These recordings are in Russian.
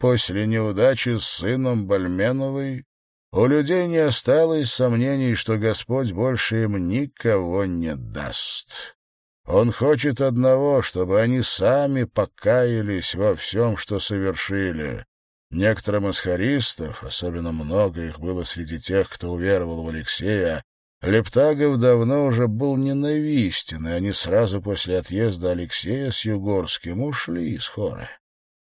после неудачи с сыном Бальменовой у людей не осталось сомнений, что Господь больше им никого не даст. Он хочет одного, чтобы они сами покаялись во всем, что совершили. Некоторым из харистов, особенно много их было среди тех, кто уверовал в Алексея, Лептагов давно уже был ненавистен, и они сразу после отъезда Алексея с Югорским ушли из хора.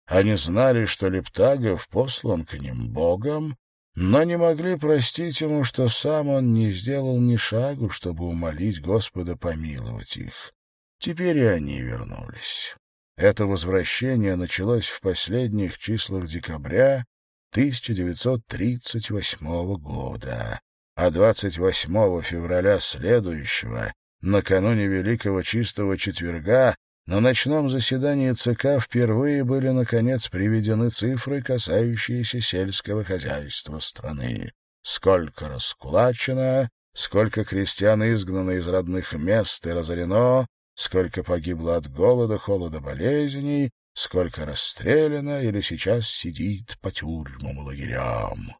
Они знали, что Лептагов послан к ним Богом, но не могли простить ему, что сам он не сделал ни шагу, чтобы умолить Господа помиловать их. Теперь и они вернулись. Это возвращение началось в последних числах декабря 1938 года а 28 февраля следующего, накануне Великого Чистого Четверга, на ночном заседании ЦК впервые были, наконец, приведены цифры, касающиеся сельского хозяйства страны. Сколько раскулачено, сколько крестьян изгнано из родных мест и разорено, сколько погибло от голода, холода, болезней, сколько расстреляно или сейчас сидит по тюрьмам и лагерям.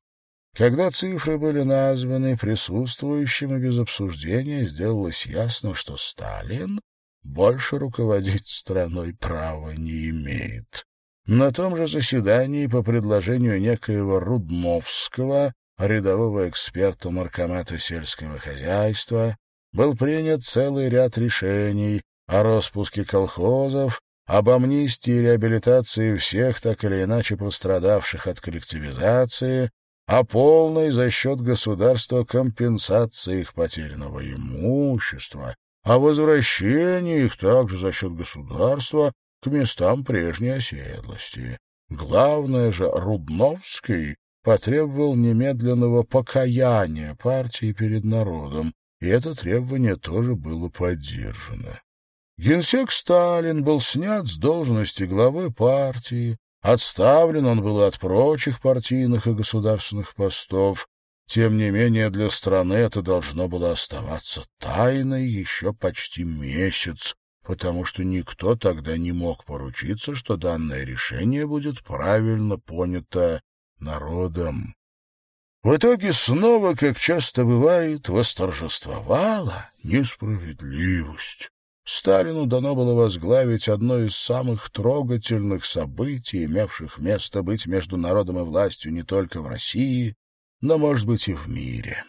Когда цифры были названы присутствующим и без обсуждения, сделалось ясно, что Сталин больше руководить страной права не имеет. На том же заседании по предложению некоего Рудновского, рядового эксперта Наркомата сельского хозяйства, был принят целый ряд решений о распуске колхозов, об амнистии и реабилитации всех так или иначе пострадавших от коллективизации, а полной за счет государства компенсации их потерянного имущества, а возвращении их также за счет государства к местам прежней оседлости. Главное же, Рудновский потребовал немедленного покаяния партии перед народом, и это требование тоже было поддержано. Генсек Сталин был снят с должности главы партии, Отставлен он был от прочих партийных и государственных постов. Тем не менее, для страны это должно было оставаться тайной еще почти месяц, потому что никто тогда не мог поручиться, что данное решение будет правильно понято народом. В итоге снова, как часто бывает, восторжествовала несправедливость. Сталину дано было возглавить одно из самых трогательных событий, имевших место быть между народом и властью не только в России, но, может быть, и в мире.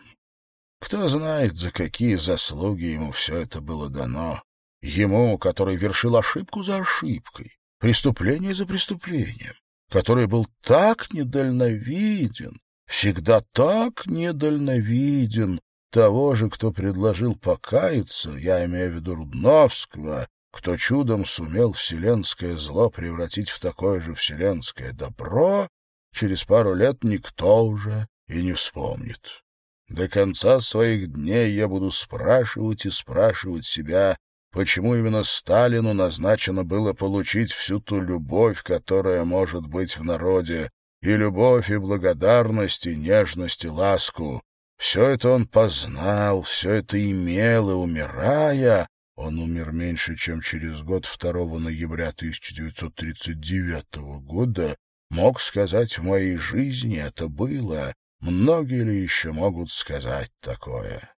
Кто знает, за какие заслуги ему все это было дано. Ему, который вершил ошибку за ошибкой, преступление за преступлением, который был так недальновиден, всегда так недальновиден, того же, кто предложил покаяться, я имею в виду Рудновского, кто чудом сумел вселенское зло превратить в такое же вселенское добро, через пару лет никто уже и не вспомнит. До конца своих дней я буду спрашивать и спрашивать себя, почему именно Сталину назначено было получить всю ту любовь, которая может быть в народе, и любовь, и благодарность, и нежность, и ласку, все это он познал, все это имел, и, умирая, он умер меньше, чем через год 2 ноября 1939 года, мог сказать в моей жизни это было, многие ли еще могут сказать такое?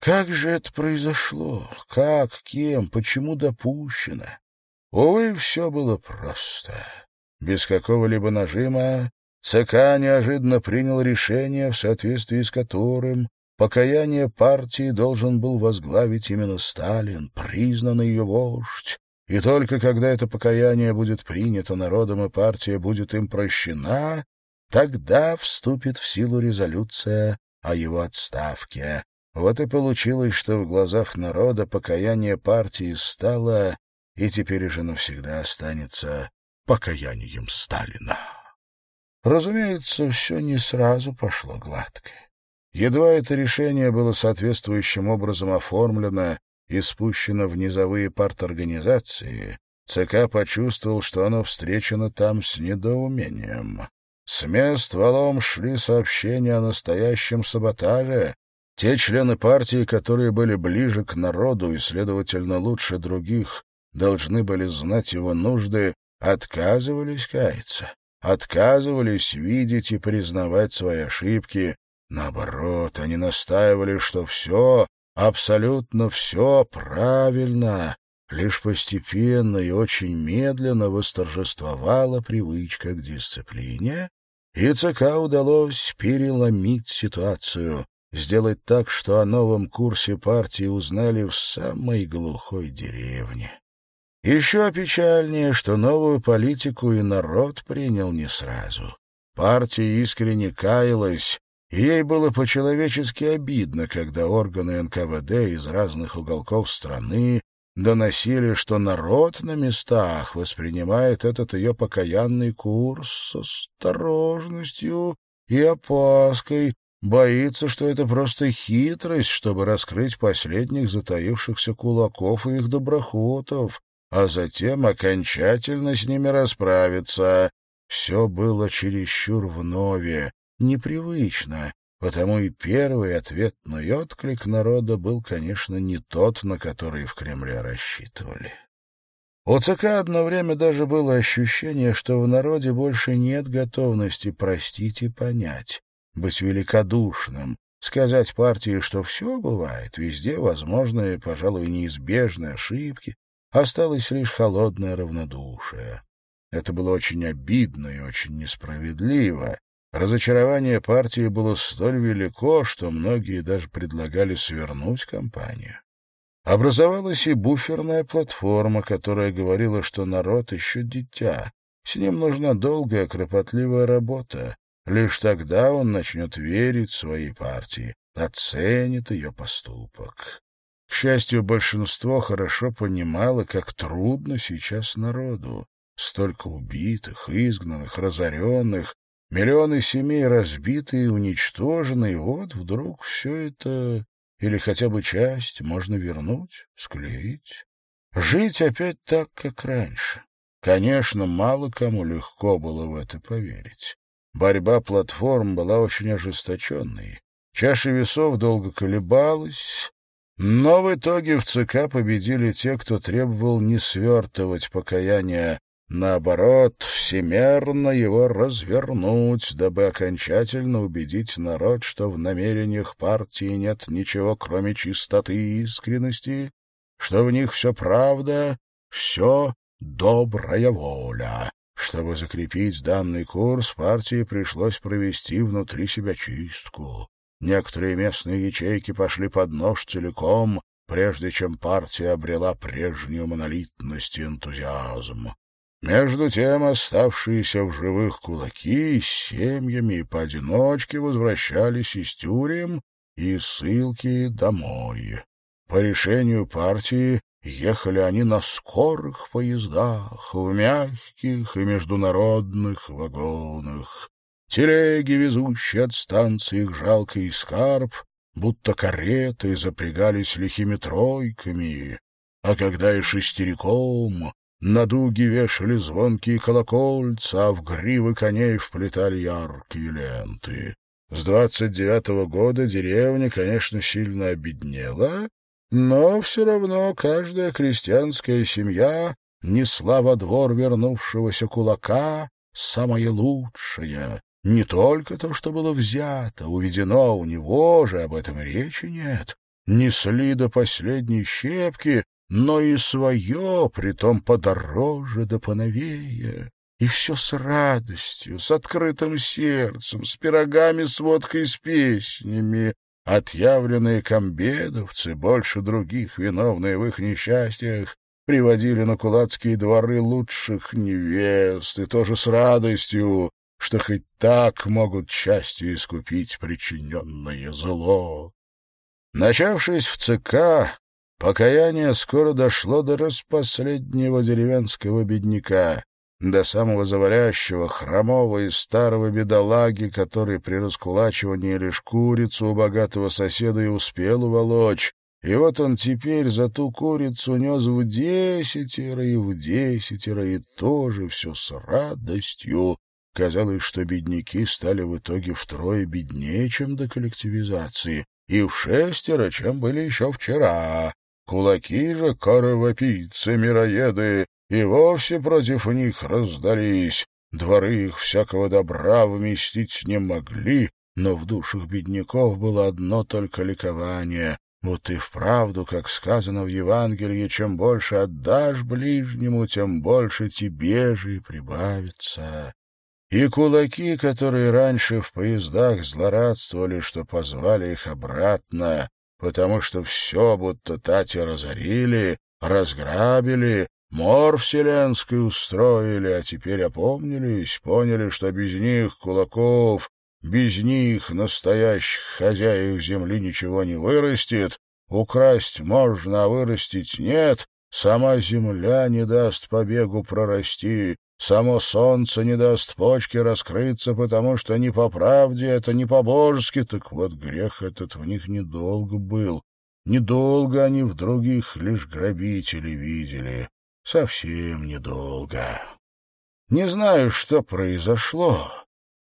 Как же это произошло? Как, кем, почему допущено? Увы, все было просто. Без какого-либо нажима, ЦК неожиданно принял решение, в соответствии с которым покаяние партии должен был возглавить именно Сталин, признанный ее вождь. И только когда это покаяние будет принято народом и партия будет им прощена, тогда вступит в силу резолюция о его отставке. Вот и получилось, что в глазах народа покаяние партии стало и теперь уже навсегда останется покаянием Сталина. Разумеется, все не сразу пошло гладко. Едва это решение было соответствующим образом оформлено и спущено в низовые парторганизации, ЦК почувствовал, что оно встречено там с недоумением. С мест валом шли сообщения о настоящем саботаже. Те члены партии, которые были ближе к народу и, следовательно, лучше других, должны были знать его нужды, отказывались каяться. отказывались видеть и признавать свои ошибки. Наоборот, они настаивали, что все, абсолютно все правильно. Лишь постепенно и очень медленно восторжествовала привычка к дисциплине, и ЦК удалось переломить ситуацию, сделать так, что о новом курсе партии узнали в самой глухой деревне. Еще печальнее, что новую политику и народ принял не сразу. Партия искренне каялась, и ей было по-человечески обидно, когда органы НКВД из разных уголков страны доносили, что народ на местах воспринимает этот ее покаянный курс с осторожностью и опаской, боится, что это просто хитрость, чтобы раскрыть последних затаившихся кулаков и их доброхотов, а затем окончательно с ними расправиться. Все было чересчур вновь, непривычно, потому и первый ответный отклик народа был, конечно, не тот, на который в Кремле рассчитывали. У ЦК одно время даже было ощущение, что в народе больше нет готовности простить и понять, быть великодушным, сказать партии, что все бывает, везде возможны, пожалуй, неизбежные ошибки, Осталось лишь холодное равнодушие. Это было очень обидно и очень несправедливо. Разочарование партии было столь велико, что многие даже предлагали свернуть кампанию. Образовалась и буферная платформа, которая говорила, что народ еще дитя. С ним нужна долгая, кропотливая работа. Лишь тогда он начнет верить своей партии, оценит ее поступок. К счастью, большинство хорошо понимало, как трудно сейчас народу. Столько убитых, изгнанных, разоренных, миллионы семей разбиты и уничтожены, и вот вдруг все это, или хотя бы часть, можно вернуть, склеить. Жить опять так, как раньше. Конечно, мало кому легко было в это поверить. Борьба платформ была очень ожесточенной. Чаша весов долго колебалась, но в итоге в ЦК победили те, кто требовал не свертывать покаяние, наоборот, всемерно его развернуть, дабы окончательно убедить народ, что в намерениях партии нет ничего, кроме чистоты и искренности, что в них все правда, все добрая воля. Чтобы закрепить данный курс, партии пришлось провести внутри себя чистку. Некоторые местные ячейки пошли под нож целиком, прежде чем партия обрела прежнюю монолитность и энтузиазм. Между тем оставшиеся в живых кулаки с семьями и поодиночке возвращались из тюрем и ссылки домой. По решению партии ехали они на скорых поездах, в мягких и международных вагонах. Телеги, везущие от станции их жалкий скарб, будто кареты запрягались лихими тройками, а когда и шестериком на дуги вешали звонкие колокольца, а в гривы коней вплетали яркие ленты. С двадцать девятого года деревня, конечно, сильно обеднела, но все равно каждая крестьянская семья несла во двор вернувшегося кулака самое лучшее, не только то, что было взято, уведено у него же, об этом речи нет. Несли до последней щепки, но и свое, притом подороже да поновее. И все с радостью, с открытым сердцем, с пирогами, с водкой, с песнями. Отъявленные комбедовцы, больше других виновные в их несчастьях, приводили на кулацкие дворы лучших невест, и тоже с радостью, что хоть так могут частью искупить причиненное зло. Начавшись в ЦК, покаяние скоро дошло до распоследнего деревенского бедняка, до самого завалящего, хромого и старого бедолаги, который при раскулачивании лишь курицу у богатого соседа и успел уволочь, и вот он теперь за ту курицу нес в десятеро и в десятеро, и тоже все с радостью, Казалось, что бедняки стали в итоге втрое беднее, чем до коллективизации, и в шестеро, чем были еще вчера. Кулаки же коровопийцы, мироеды, и вовсе против них раздались. дворы их всякого добра вместить не могли, но в душах бедняков было одно только ликование. Вот и вправду, как сказано в Евангелии, чем больше отдашь ближнему, тем больше тебе же и прибавится. И кулаки, которые раньше в поездах злорадствовали, что позвали их обратно, потому что все будто тати разорили, разграбили, мор вселенский устроили, а теперь опомнились, поняли, что без них, кулаков, без них, настоящих хозяев земли, ничего не вырастет, украсть можно, а вырастить нет, сама земля не даст побегу прорасти, само солнце не даст почки раскрыться, потому что не по правде это, не по-божески, так вот грех этот в них недолго был. Недолго они в других лишь грабителей видели, совсем недолго. Не знаю, что произошло,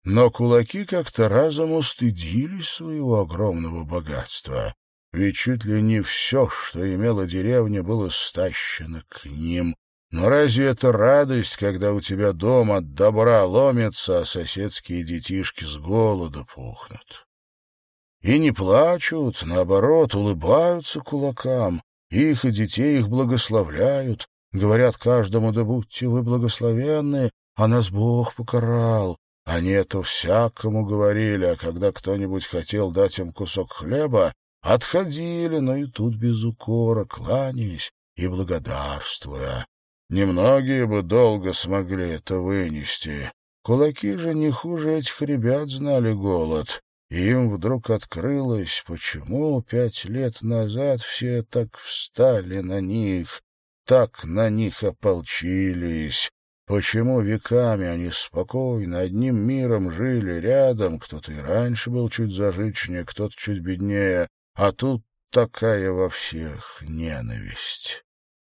но кулаки как-то разом устыдились своего огромного богатства, ведь чуть ли не все, что имела деревня, было стащено к ним. Но разве это радость, когда у тебя дом от добра ломится, а соседские детишки с голода пухнут? И не плачут, наоборот, улыбаются кулакам, их и детей их благословляют, говорят каждому, да будьте вы благословенны, а нас Бог покарал. Они это всякому говорили, а когда кто-нибудь хотел дать им кусок хлеба, отходили, но и тут без укора, кланяясь и благодарствуя. Немногие бы долго смогли это вынести. Кулаки же не хуже этих ребят знали голод. Им вдруг открылось, почему пять лет назад все так встали на них, так на них ополчились, Почему веками они спокойно, одним миром жили рядом, кто-то и раньше был чуть зажиточнее, кто-то чуть беднее, а тут такая во всех ненависть.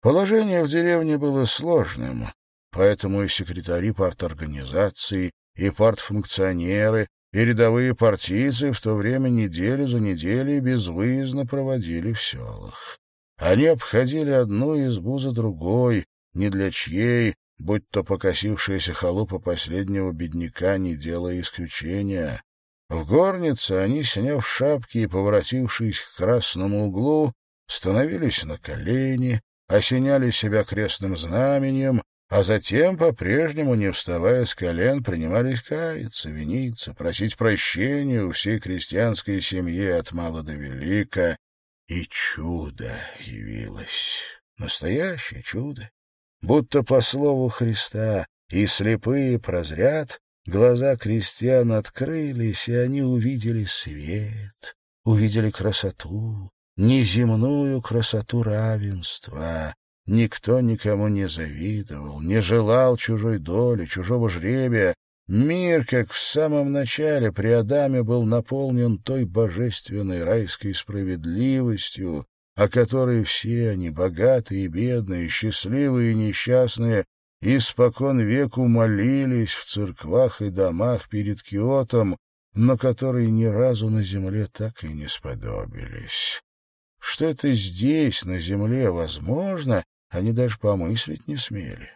Положение в деревне было сложным, поэтому и секретари парторганизации, и партфункционеры, и рядовые партийцы в то время неделю за неделей безвыездно проводили в селах. Они обходили одну избу за другой, ни для чьей, будь то покосившаяся халупа последнего бедняка, не делая исключения. В горнице они, сняв шапки и поворотившись к красному углу, становились на колени, осеняли себя крестным знаменем, а затем, по-прежнему, не вставая с колен, принимались каяться, виниться, просить прощения у всей крестьянской семьи от мала до велика. И чудо явилось. Настоящее чудо будто по слову Христа, и слепые прозрят, глаза крестьян открылись, и они увидели свет, увидели красоту, неземную красоту равенства. Никто никому не завидовал, не желал чужой доли, чужого жребия. Мир, как в самом начале при Адаме, был наполнен той божественной райской справедливостью, о которой все они, богатые и бедные, счастливые и несчастные, испокон веку молились в церквах и домах перед Киотом, но которые ни разу на земле так и не сподобились. Что это здесь, на земле, возможно, они даже помыслить не смели.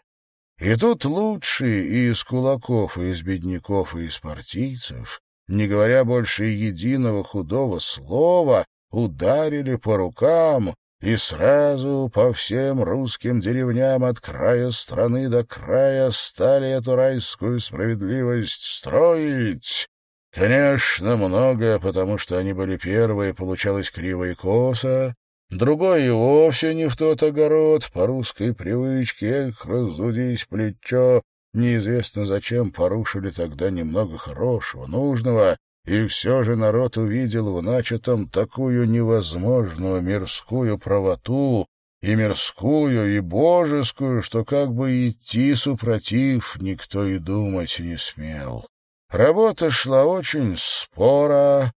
И тут лучшие и из кулаков, и из бедняков, и из партийцев, не говоря больше единого худого слова, ударили по рукам, и сразу по всем русским деревням от края страны до края стали эту райскую справедливость строить. Конечно, многое, потому что они были первые, получалось криво и косо, другой и вовсе не в тот огород, по русской привычке, эх, раздудись плечо, неизвестно зачем порушили тогда немного хорошего, нужного, и все же народ увидел в начатом такую невозможную мирскую правоту, и мирскую, и божескую, что как бы идти супротив никто и думать не смел. Работа шла очень спора,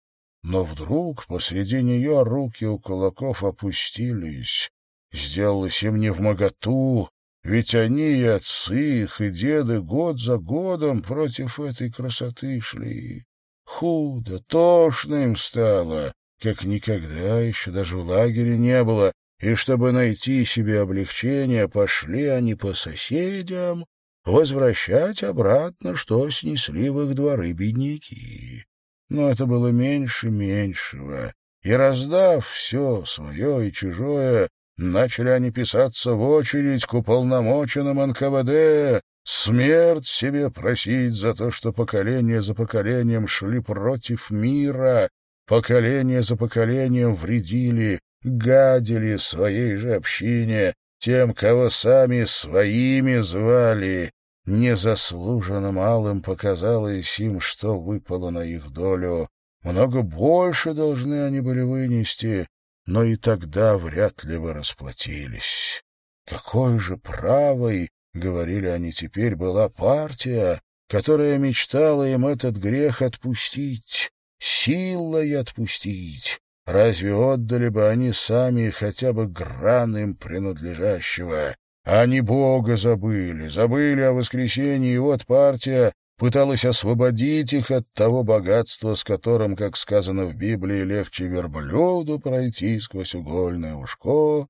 но вдруг посреди нее руки у кулаков опустились. Сделалось им не в моготу, ведь они и отцы их, и деды год за годом против этой красоты шли. Худо, тошно им стало, как никогда еще даже в лагере не было, и чтобы найти себе облегчение, пошли они по соседям возвращать обратно, что снесли в их дворы бедняки. Но это было меньше меньшего, и, раздав все свое и чужое, начали они писаться в очередь к уполномоченным НКВД, смерть себе просить за то, что поколение за поколением шли против мира, поколение за поколением вредили, гадили своей же общине, тем, кого сами своими звали. Незаслуженно малым показалось им, что выпало на их долю. Много больше должны они были вынести, но и тогда вряд ли бы расплатились. Какой же правой, — говорили они теперь, — была партия, которая мечтала им этот грех отпустить, силой отпустить. Разве отдали бы они сами хотя бы гран им принадлежащего? Они Бога забыли, забыли о воскресении, и вот партия пыталась освободить их от того богатства, с которым, как сказано в Библии, легче верблюду пройти сквозь угольное ушко,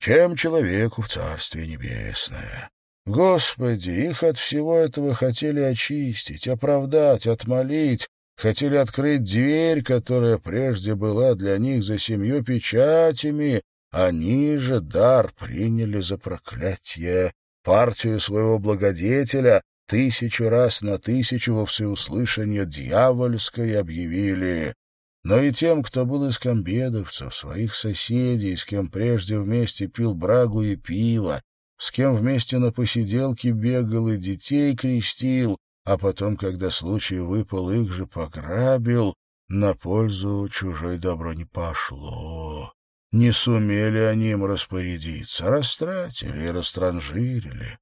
чем человеку в Царствие Небесное. Господи, их от всего этого хотели очистить, оправдать, отмолить, хотели открыть дверь, которая прежде была для них за семью печатями, они же дар приняли за проклятие. Партию своего благодетеля тысячу раз на тысячу во всеуслышание дьявольской объявили. Но и тем, кто был из комбедовцев, своих соседей, с кем прежде вместе пил брагу и пиво, с кем вместе на посиделке бегал и детей крестил, а потом, когда случай выпал, их же пограбил, на пользу чужой добро не пошло. Не сумели они им распорядиться, растратили и растранжирили.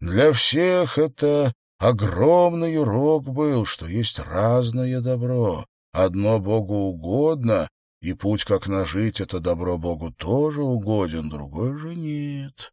Для всех это огромный урок был, что есть разное добро. Одно Богу угодно, и путь, как нажить это добро Богу, тоже угоден, другой же нет.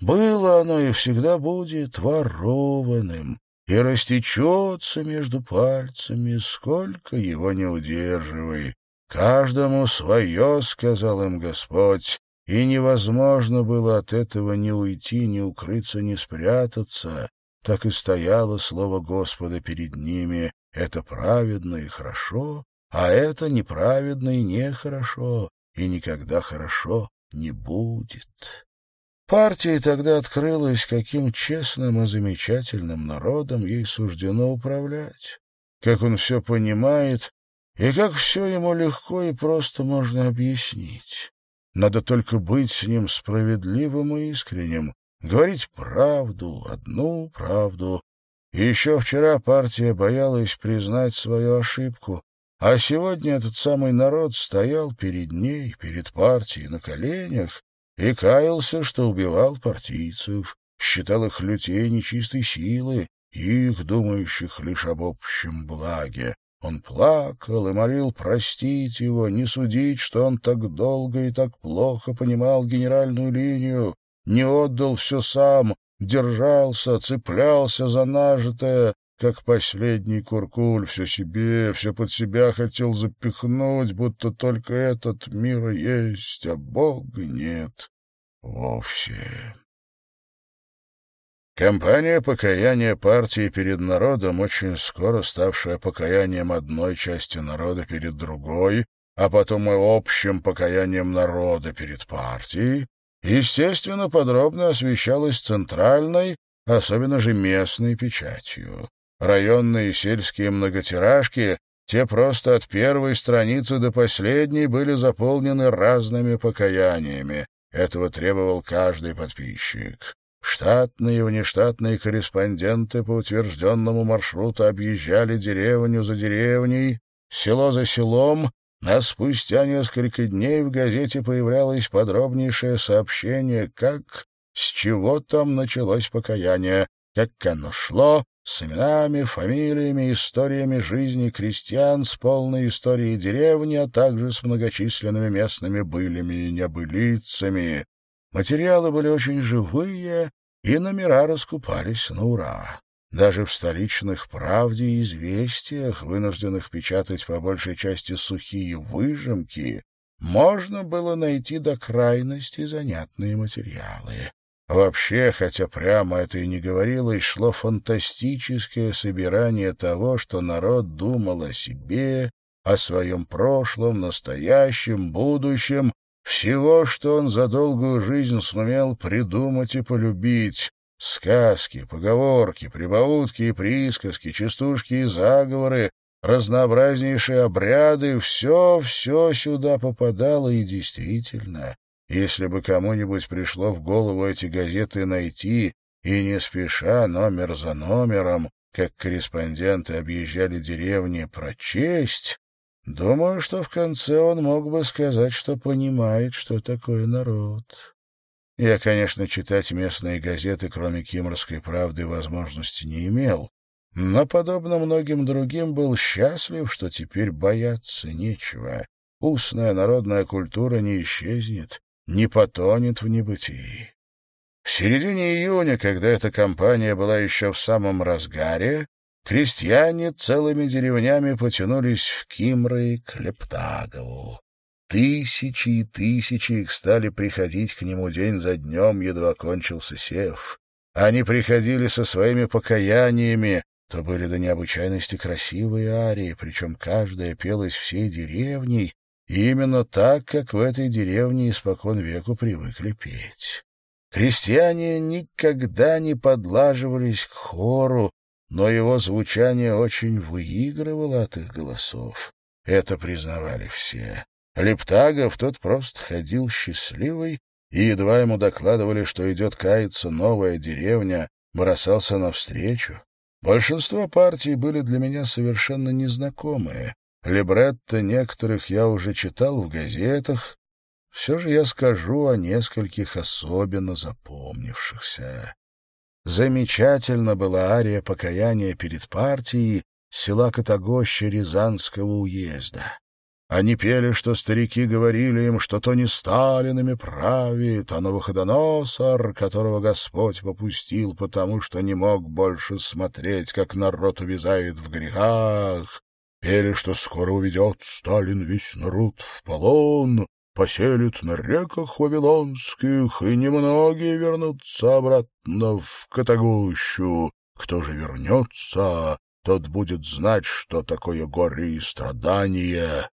Было оно и всегда будет ворованным, и растечется между пальцами, сколько его не удерживай. Каждому свое, — сказал им Господь, и невозможно было от этого ни уйти, ни укрыться, ни спрятаться. Так и стояло слово Господа перед ними. Это праведно и хорошо, а это неправедно и нехорошо, и никогда хорошо не будет. Партии тогда открылось, каким честным и замечательным народом ей суждено управлять, как он все понимает и как все ему легко и просто можно объяснить. Надо только быть с ним справедливым и искренним, говорить правду, одну правду. Еще вчера партия боялась признать свою ошибку, а сегодня этот самый народ стоял перед ней, перед партией на коленях и каялся, что убивал партийцев, считал их людей нечистой силы, их, думающих лишь об общем благе. Он плакал и молил простить его, не судить, что он так долго и так плохо понимал генеральную линию, не отдал все сам, держался, цеплялся за нажитое, как последний куркуль, все себе, все под себя хотел запихнуть, будто только этот мир есть, а Бога нет вовсе. Кампания покаяния партии перед народом, очень скоро ставшая покаянием одной части народа перед другой, а потом и общим покаянием народа перед партией, естественно, подробно освещалась центральной, особенно же местной печатью. Районные сельские многотиражки, те просто от первой страницы до последней были заполнены разными покаяниями. Этого требовал каждый подписчик. Штатные и внештатные корреспонденты по утвержденному маршруту объезжали деревню за деревней, село за селом, а спустя несколько дней в газете появлялось подробнейшее сообщение, как, с чего там началось покаяние, как оно шло, с именами, фамилиями, историями жизни крестьян, с полной историей деревни, а также с многочисленными местными былями и небылицами. Материалы были очень живые, и номера раскупались на ура. Даже в столичных «Правде» и «Известиях», вынужденных печатать по большей части сухие выжимки, можно было найти до крайности занятные материалы. Вообще, хотя прямо это и не говорилось, шло фантастическое собирание того, что народ думал о себе, о своем прошлом, настоящем, будущем, всего, что он за долгую жизнь сумел придумать и полюбить. Сказки, поговорки, прибаутки и присказки, частушки и заговоры, разнообразнейшие обряды — все-все сюда попадало и действительно если бы кому-нибудь пришло в голову эти газеты найти и не спеша, номер за номером, как корреспонденты объезжали деревни, прочесть, думаю, что в конце он мог бы сказать, что понимает, что такое народ. Я, конечно, читать местные газеты, кроме «Кимрской правды», возможности не имел, но, подобно многим другим, был счастлив, что теперь бояться нечего. Устная народная культура не исчезнет, не потонет в небытии. В середине июня, когда эта кампания была еще в самом разгаре, крестьяне целыми деревнями потянулись в Кимры и к Лептагову. Тысячи и тысячи их стали приходить к нему день за днем, едва кончился сев. Они приходили со своими покаяниями, то были до необычайности красивые арии, причем каждая пелась всей деревней, именно так, как в этой деревне испокон веку привыкли петь. Крестьяне никогда не подлаживались к хору, но его звучание очень выигрывало от их голосов. Это признавали все. Лептагов тот просто ходил счастливый, и едва ему докладывали, что идет каяться новая деревня, бросался навстречу. Большинство партий были для меня совершенно незнакомые, Либретто некоторых я уже читал в газетах, все же я скажу о нескольких особенно запомнившихся. Замечательно была ария покаяния перед партией села Катагоща Рязанского уезда. Они пели, что старики говорили им, что то не Сталинами правит, а Новоходоносор, которого Господь попустил, потому что не мог больше смотреть, как народ увязает в грехах, Пели, что скоро уведет Сталин весь народ в полон, поселит на реках вавилонских, и немногие вернутся обратно в Катагущу. Кто же вернется, тот будет знать, что такое горе и страдания.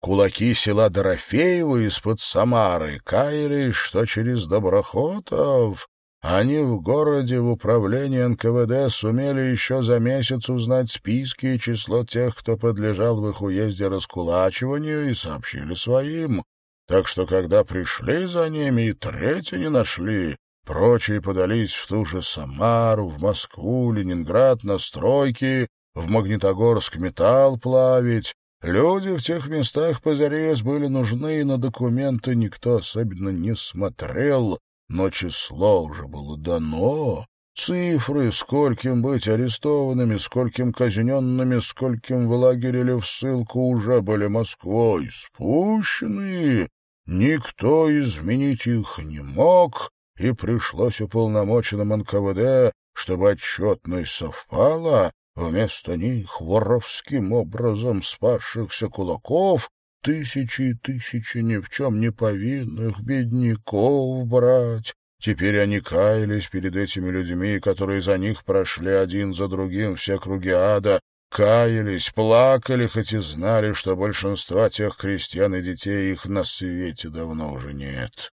Кулаки села Дорофеева из-под Самары каялись, что через Доброхотов они в городе в управлении НКВД сумели еще за месяц узнать списки и число тех, кто подлежал в их уезде раскулачиванию, и сообщили своим. Так что, когда пришли за ними и третьи не нашли, прочие подались в ту же Самару, в Москву, Ленинград на стройки, в Магнитогорск металл плавить. Люди в тех местах позарез были нужны, и на документы никто особенно не смотрел, но число уже было дано. Цифры, скольким быть арестованными, скольким казненными, скольким в лагере или в ссылку уже были Москвой спущены. Никто изменить их не мог, и пришлось уполномоченным НКВД, чтобы отчетность совпала, вместо них воровским образом спасшихся кулаков тысячи и тысячи ни в чем не повинных бедняков брать. Теперь они каялись перед этими людьми, которые за них прошли один за другим все круги ада, каялись, плакали, хоть и знали, что большинства тех крестьян и детей их на свете давно уже нет.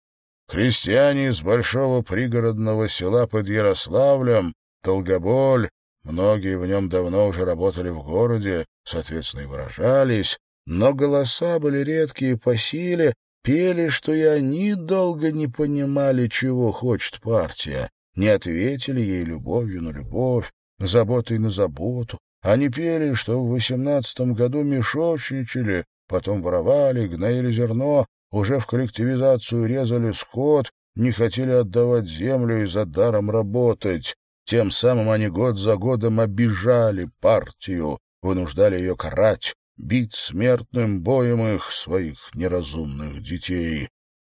Крестьяне из большого пригородного села под Ярославлем, Толгоболь, многие в нем давно уже работали в городе, соответственно, и выражались, но голоса были редкие по силе, пели, что и они долго не понимали, чего хочет партия, не ответили ей любовью на любовь, заботой на заботу. Они пели, что в восемнадцатом году мешочничали, потом воровали, гноили зерно, уже в коллективизацию резали скот, не хотели отдавать землю и за даром работать. Тем самым они год за годом обижали партию, вынуждали ее карать, бить смертным боем их, своих неразумных детей.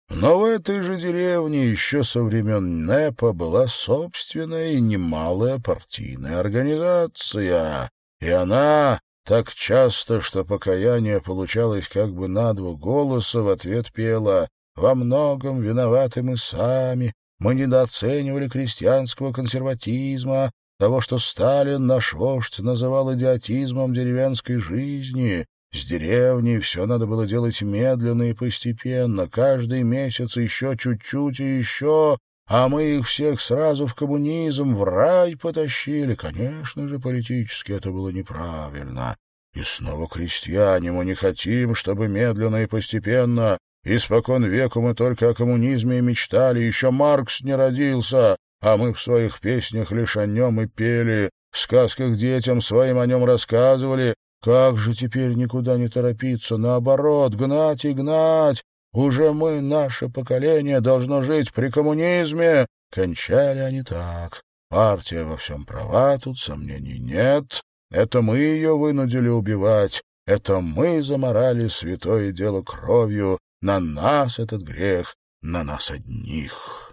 Но в этой же деревне еще со времен НЭПа была собственная и немалая партийная организация, и она так часто, что покаяние получалось как бы на два голоса, в ответ пела «Во многом виноваты мы сами, Мы недооценивали крестьянского консерватизма, того, что Сталин, наш вождь, называл идиотизмом деревенской жизни. С деревней все надо было делать медленно и постепенно, каждый месяц еще чуть-чуть и еще, а мы их всех сразу в коммунизм, в рай потащили. Конечно же, политически это было неправильно. И снова крестьяне, мы не хотим, чтобы медленно и постепенно. Испокон веку мы только о коммунизме и мечтали, еще Маркс не родился, а мы в своих песнях лишь о нем и пели, в сказках детям своим о нем рассказывали. Как же теперь никуда не торопиться, наоборот, гнать и гнать, уже мы, наше поколение, должно жить при коммунизме. Кончали они так. Партия во всем права, тут сомнений нет. Это мы ее вынудили убивать. Это мы заморали святое дело кровью. На нас этот грех, на нас одних.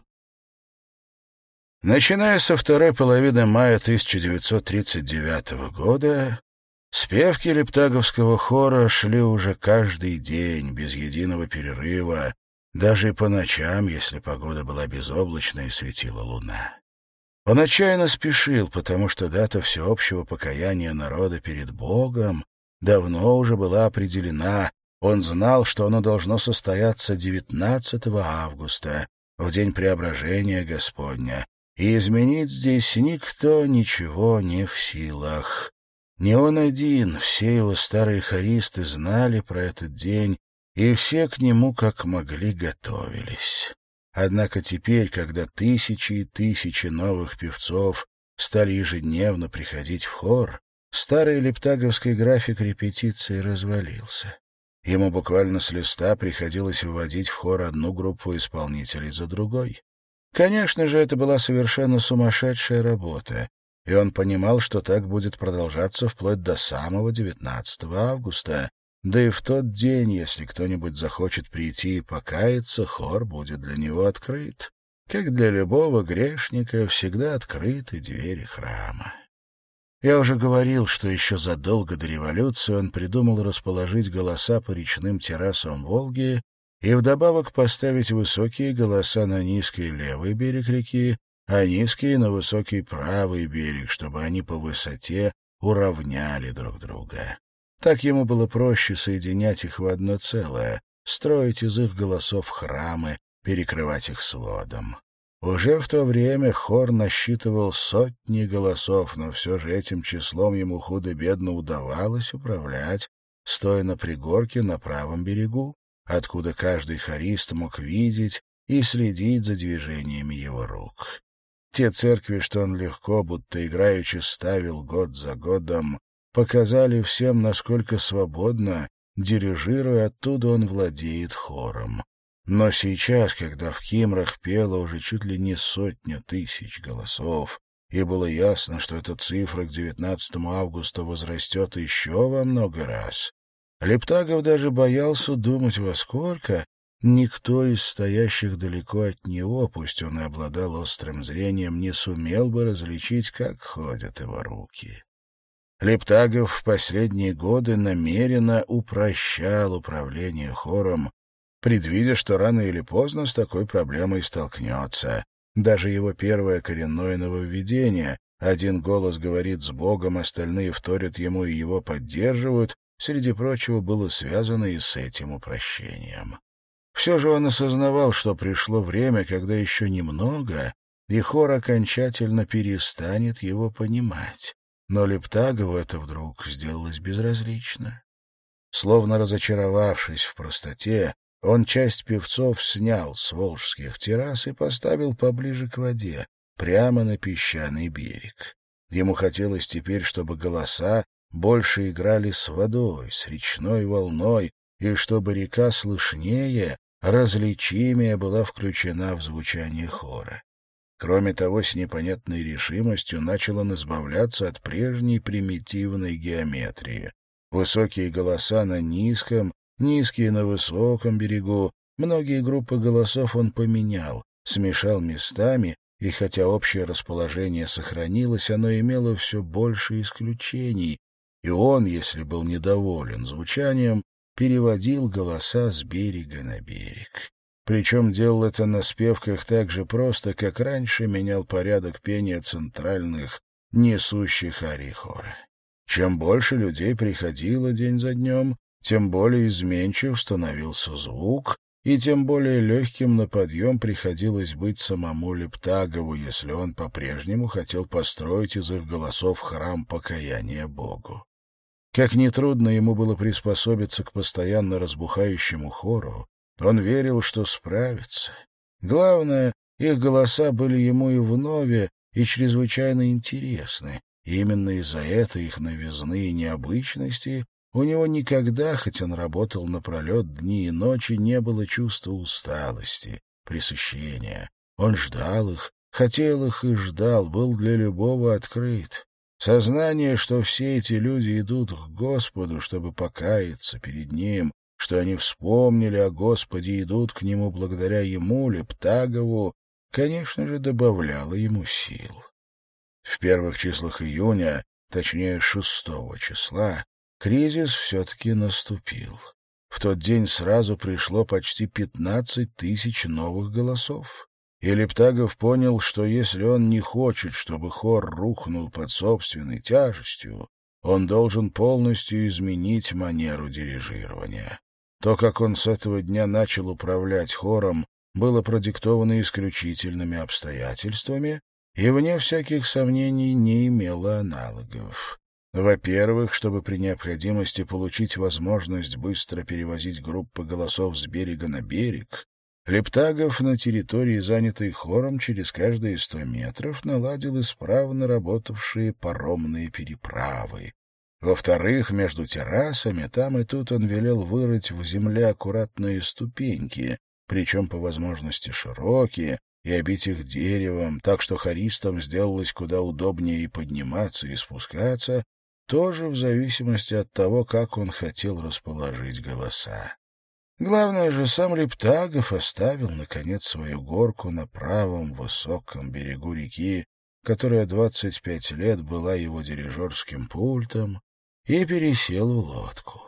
Начиная со второй половины мая 1939 года, Спевки лептаговского хора шли уже каждый день, без единого перерыва, даже и по ночам, если погода была безоблачная и светила луна. Он отчаянно спешил, потому что дата всеобщего покаяния народа перед Богом давно уже была определена. Он знал, что оно должно состояться 19 августа, в день преображения Господня, и изменить здесь никто ничего не в силах. Не он один, все его старые хористы знали про этот день, и все к нему как могли готовились. Однако теперь, когда тысячи и тысячи новых певцов стали ежедневно приходить в хор, старый лептаговский график репетиции развалился. Ему буквально с листа приходилось вводить в хор одну группу исполнителей за другой. Конечно же, это была совершенно сумасшедшая работа, и он понимал, что так будет продолжаться вплоть до самого 19 августа. Да и в тот день, если кто-нибудь захочет прийти и покаяться, хор будет для него открыт. Как для любого грешника всегда открыты двери храма. Я уже говорил, что еще задолго до революции он придумал расположить голоса по речным террасам Волги и вдобавок поставить высокие голоса на низкий левый берег реки, а низкий на высокий правый берег, чтобы они по высоте уравняли друг друга. Так ему было проще соединять их в одно целое, строить из их голосов храмы, перекрывать их сводом. Уже в то время хор насчитывал сотни голосов, но все же этим числом ему худо-бедно удавалось управлять, стоя на пригорке на правом берегу, откуда каждый хорист мог видеть и следить за движениями его рук. Те церкви, что он легко, будто играючи ставил год за годом, показали всем, насколько свободно, дирижируя оттуда, он владеет хором. Но сейчас, когда в Кимрах пело уже чуть ли не сотня тысяч голосов, и было ясно, что эта цифра к 19 августа возрастет еще во много раз, Лептагов даже боялся думать, во сколько Никто из стоящих далеко от него, пусть он и обладал острым зрением, не сумел бы различить, как ходят его руки. Лептагов в последние годы намеренно упрощал управление хором, предвидя, что рано или поздно с такой проблемой столкнется. Даже его первое коренное нововведение — один голос говорит с Богом, остальные вторят ему и его поддерживают — среди прочего было связано и с этим упрощением. Все же он осознавал, что пришло время, когда еще немного, и хор окончательно перестанет его понимать. Но Лептагову это вдруг сделалось безразлично. Словно разочаровавшись в простоте, он часть певцов снял с волжских террас и поставил поближе к воде, прямо на песчаный берег. Ему хотелось теперь, чтобы голоса больше играли с водой, с речной волной, и чтобы река слышнее различимее была включена в звучание хора. Кроме того, с непонятной решимостью начал он избавляться от прежней примитивной геометрии. Высокие голоса на низком, низкие на высоком берегу. Многие группы голосов он поменял, смешал местами, и хотя общее расположение сохранилось, оно имело все больше исключений, и он, если был недоволен звучанием, переводил голоса с берега на берег. причем делал это на спевках так же просто, как раньше менял порядок пения центральных, несущих арихора. Чем больше людей приходило день за днем, тем более изменчив становился звук, и тем более легким на подъем приходилось быть самому Лептагову, если он по-прежнему хотел построить из их голосов храм покаяния Богу. Как нетрудно ему было приспособиться к постоянно разбухающему хору, он верил, что справится. Главное, их голоса были ему и вновь, и чрезвычайно интересны, и именно из-за этой их новизны и необычности у него никогда, хоть он работал напролет дни и ночи, не было чувства усталости, пресыщения. Он ждал их, хотел их и ждал, был для любого открыт. Сознание, что все эти люди идут к Господу, чтобы покаяться перед Ним, что они вспомнили о Господе и идут к Нему благодаря Ему, Лептагову, конечно же, добавляло ему сил. В первых числах июня, точнее шестого числа, Кризис все-таки наступил. В тот день сразу пришло почти пятнадцать тысяч новых голосов. И Лептагов понял, что если он не хочет, чтобы хор рухнул под собственной тяжестью, он должен полностью изменить манеру дирижирования. То, как он с этого дня начал управлять хором, было продиктовано исключительными обстоятельствами и, вне всяких сомнений, не имело аналогов. Во-первых, чтобы при необходимости получить возможность быстро перевозить группы голосов с берега на берег, Лептагов на территории, занятой хором, через каждые сто метров наладил исправно работавшие паромные переправы. Во-вторых, между террасами там и тут он велел вырыть в земле аккуратные ступеньки, причем по возможности широкие, и обить их деревом, так что хористам сделалось куда удобнее и подниматься, и спускаться, тоже в зависимости от того, как он хотел расположить голоса. Главное же, сам Лептагов оставил, наконец, свою горку на правом высоком берегу реки, которая двадцать пять лет была его дирижерским пультом, и пересел в лодку.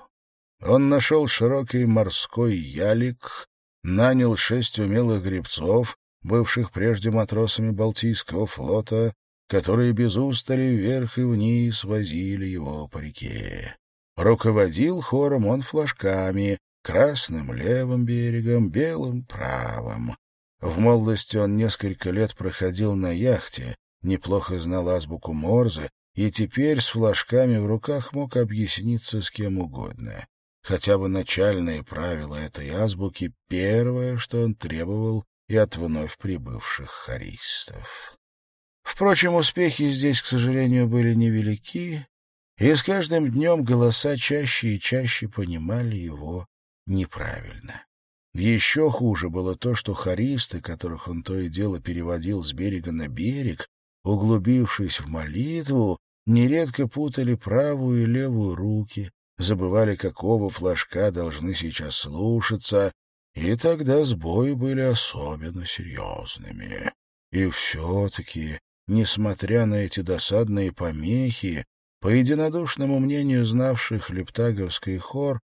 Он нашел широкий морской ялик, нанял шесть умелых гребцов, бывших прежде матросами Балтийского флота, которые без устали вверх и вниз возили его по реке. Руководил хором он флажками, красным левым берегом, белым правым. В молодости он несколько лет проходил на яхте, неплохо знал азбуку Морзе и теперь с флажками в руках мог объясниться с кем угодно. Хотя бы начальные правила этой азбуки — первое, что он требовал и от вновь прибывших хористов. Впрочем, успехи здесь, к сожалению, были невелики, и с каждым днем голоса чаще и чаще понимали его неправильно. Еще хуже было то, что хористы, которых он то и дело переводил с берега на берег, углубившись в молитву, нередко путали правую и левую руки, забывали, какого флажка должны сейчас слушаться, и тогда сбои были особенно серьезными. И все-таки Несмотря на эти досадные помехи, по единодушному мнению знавших Лептаговский хор,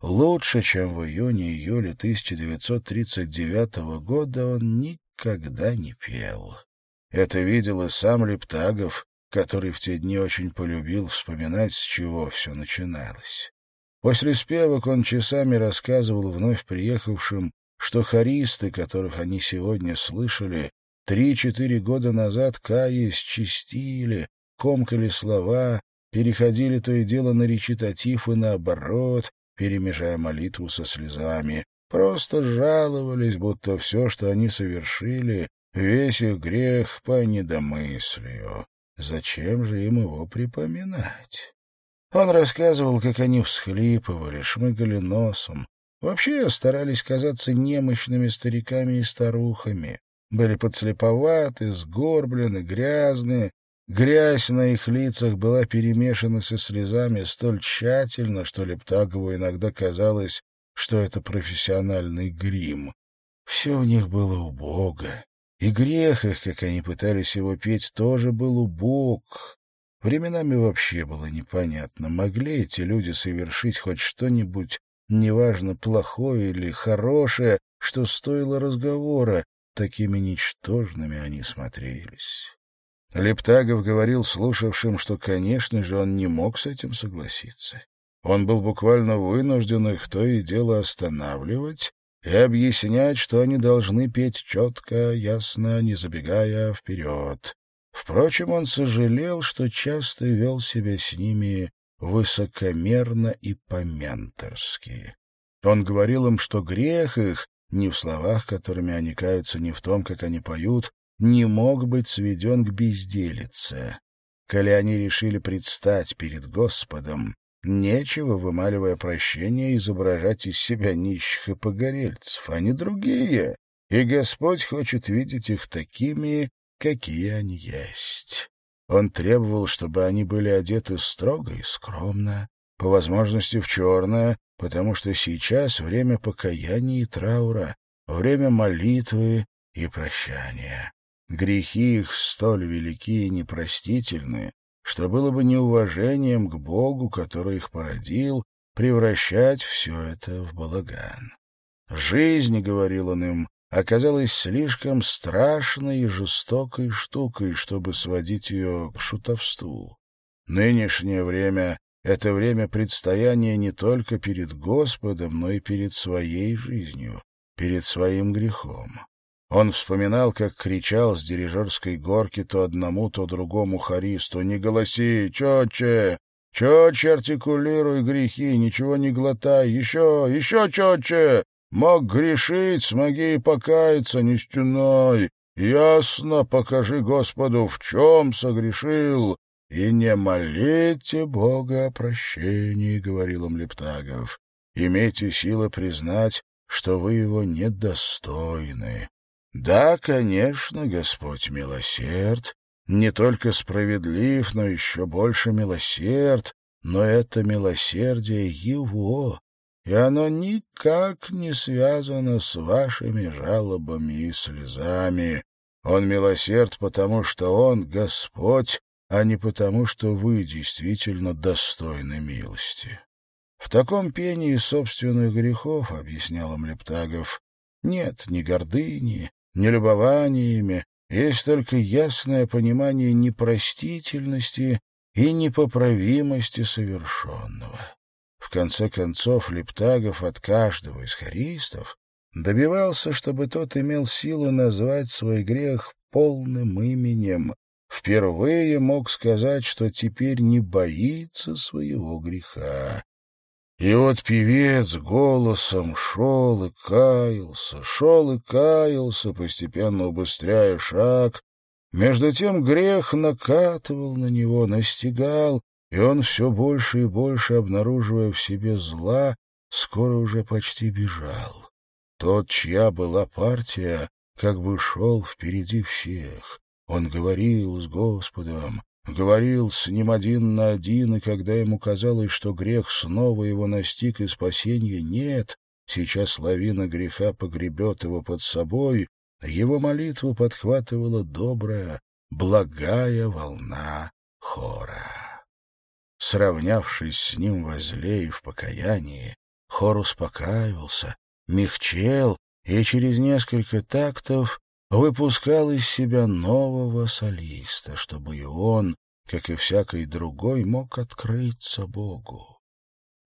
лучше, чем в июне-июле 1939 года он никогда не пел. Это видел и сам Лептагов, который в те дни очень полюбил вспоминать, с чего все начиналось. После спевок он часами рассказывал вновь приехавшим, что хористы, которых они сегодня слышали, Три-четыре года назад каясь чистили, комкали слова, переходили то и дело на речитатив и наоборот, перемежая молитву со слезами. Просто жаловались, будто все, что они совершили, весь их грех по недомыслию. Зачем же им его припоминать? Он рассказывал, как они всхлипывали, шмыгали носом. Вообще старались казаться немощными стариками и старухами были подслеповаты, сгорблены, грязные. Грязь на их лицах была перемешана со слезами столь тщательно, что Лептагову иногда казалось, что это профессиональный грим. Все у них было убого. И грех их, как они пытались его петь, тоже был убог. Временами вообще было непонятно, могли эти люди совершить хоть что-нибудь, неважно, плохое или хорошее, что стоило разговора, такими ничтожными они смотрелись. Лептагов говорил слушавшим, что, конечно же, он не мог с этим согласиться. Он был буквально вынужден их то и дело останавливать и объяснять, что они должны петь четко, ясно, не забегая вперед. Впрочем, он сожалел, что часто вел себя с ними высокомерно и по-менторски. Он говорил им, что грех их, не в словах, которыми они каются, не в том, как они поют, не мог быть сведен к безделице. Коли они решили предстать перед Господом, нечего, вымаливая прощение, изображать из себя нищих и погорельцев. Они другие, и Господь хочет видеть их такими, какие они есть. Он требовал, чтобы они были одеты строго и скромно, по возможности в черное, потому что сейчас время покаяния и траура, время молитвы и прощания. Грехи их столь велики и непростительны, что было бы неуважением к Богу, который их породил, превращать все это в балаган. Жизнь, — говорил он им, — оказалась слишком страшной и жестокой штукой, чтобы сводить ее к шутовству. Нынешнее время — это время предстояния не только перед Господом, но и перед своей жизнью, перед своим грехом. Он вспоминал, как кричал с дирижерской горки то одному, то другому хористу «Не голоси! Четче! Четче артикулируй грехи, ничего не глотай! Еще! Еще четче! Мог грешить, смоги и покаяться, не стеной! Ясно покажи Господу, в чем согрешил!» «И не молите Бога о прощении», — говорил им Лептагов. «Имейте силы признать, что вы его недостойны. Да, конечно, Господь милосерд, не только справедлив, но еще больше милосерд, но это милосердие Его, и оно никак не связано с вашими жалобами и слезами. Он милосерд, потому что Он Господь, а не потому, что вы действительно достойны милости. В таком пении собственных грехов, — объяснял им Лептагов, — нет ни гордыни, ни любованиями, есть только ясное понимание непростительности и непоправимости совершенного. В конце концов, Лептагов от каждого из харистов добивался, чтобы тот имел силу назвать свой грех полным именем, впервые мог сказать, что теперь не боится своего греха. И вот певец голосом шел и каялся, шел и каялся, постепенно убыстряя шаг. Между тем грех накатывал на него, настигал, и он все больше и больше, обнаруживая в себе зла, скоро уже почти бежал. Тот, чья была партия, как бы шел впереди всех. Он говорил с Господом, говорил с ним один на один, и когда ему казалось, что грех снова его настиг и спасения нет, сейчас лавина греха погребет его под собой, его молитву подхватывала добрая, благая волна хора. Сравнявшись с ним возле и в покаянии, хор успокаивался, мягчел, и через несколько тактов выпускал из себя нового солиста, чтобы и он, как и всякий другой, мог открыться Богу.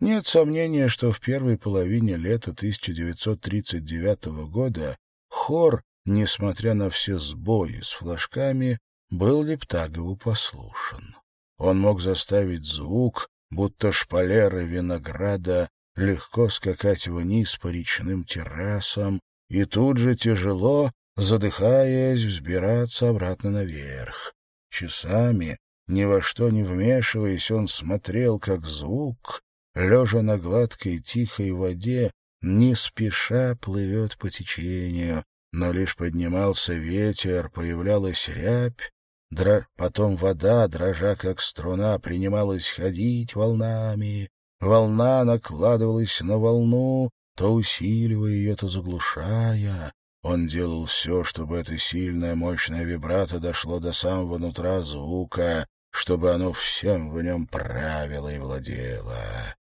Нет сомнения, что в первой половине лета 1939 года хор, несмотря на все сбои с флажками, был Лептагову послушен. Он мог заставить звук, будто шпалеры винограда, легко скакать вниз по речным террасам и тут же тяжело задыхаясь, взбираться обратно наверх. Часами, ни во что не вмешиваясь, он смотрел, как звук, лежа на гладкой тихой воде, не спеша плывет по течению, но лишь поднимался ветер, появлялась рябь, дро... потом вода, дрожа как струна, принималась ходить волнами, волна накладывалась на волну, то усиливая ее, то заглушая, он делал все, чтобы это сильное, мощное вибрато дошло до самого нутра звука, чтобы оно всем в нем правило и владело.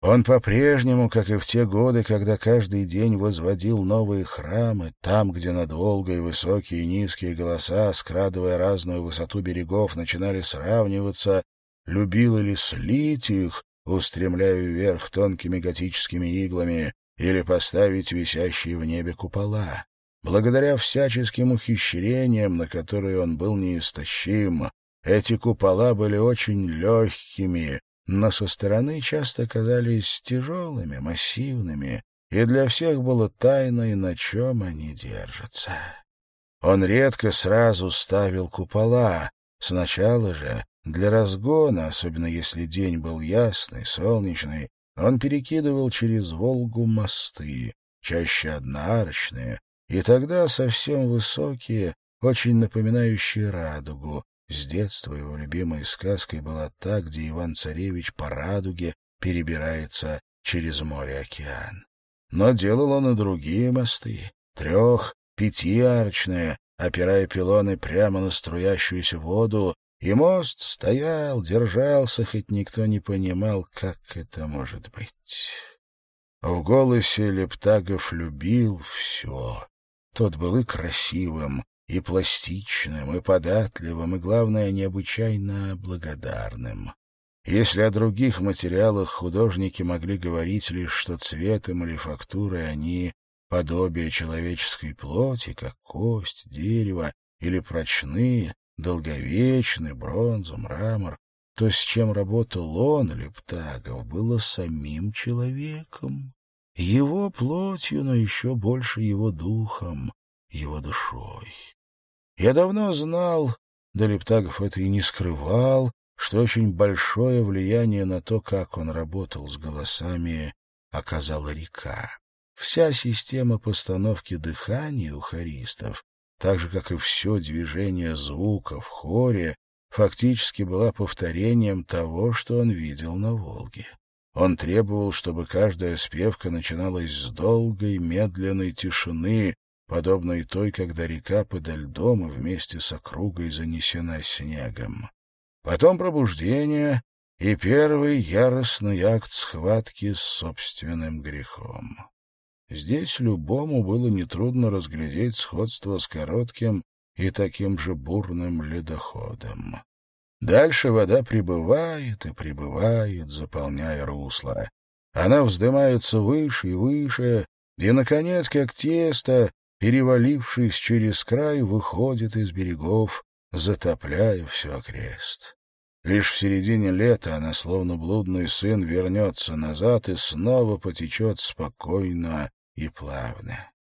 Он по-прежнему, как и в те годы, когда каждый день возводил новые храмы, там, где над Волгой высокие и низкие голоса, скрадывая разную высоту берегов, начинали сравниваться, любил или слить их, устремляя вверх тонкими готическими иглами, или поставить висящие в небе купола. Благодаря всяческим ухищрениям, на которые он был неистощим, эти купола были очень легкими, но со стороны часто казались тяжелыми, массивными, и для всех было тайной, на чем они держатся. Он редко сразу ставил купола, сначала же для разгона, особенно если день был ясный, солнечный, он перекидывал через Волгу мосты, чаще одноарочные, и тогда совсем высокие, очень напоминающие радугу. С детства его любимой сказкой была та, где Иван-Царевич по радуге перебирается через море-океан. Но делал он и другие мосты, трех, пятиарочные, опирая пилоны прямо на струящуюся воду, и мост стоял, держался, хоть никто не понимал, как это может быть. В голосе Лептагов любил все. Тот был и красивым, и пластичным, и податливым, и, главное, необычайно благодарным. Если о других материалах художники могли говорить лишь, что цветом или фактурой они подобие человеческой плоти, как кость, дерево, или прочны, долговечны, бронза, мрамор, то, с чем работал он, Лептагов, было самим человеком его плотью, но еще больше его духом, его душой. Я давно знал, да Лептагов это и не скрывал, что очень большое влияние на то, как он работал с голосами, оказала река. Вся система постановки дыхания у хористов, так же, как и все движение звука в хоре, фактически была повторением того, что он видел на Волге. Он требовал, чтобы каждая спевка начиналась с долгой, медленной тишины, подобной той, когда река подо льдом и вместе с округой занесена снегом. Потом пробуждение и первый яростный акт схватки с собственным грехом. Здесь любому было нетрудно разглядеть сходство с коротким и таким же бурным ледоходом. Дальше вода прибывает и прибывает, заполняя русло. Она вздымается выше и выше, и, наконец, как тесто, перевалившись через край, выходит из берегов, затопляя все окрест. Лишь в середине лета она, словно блудный сын, вернется назад и снова потечет спокойно и плавно.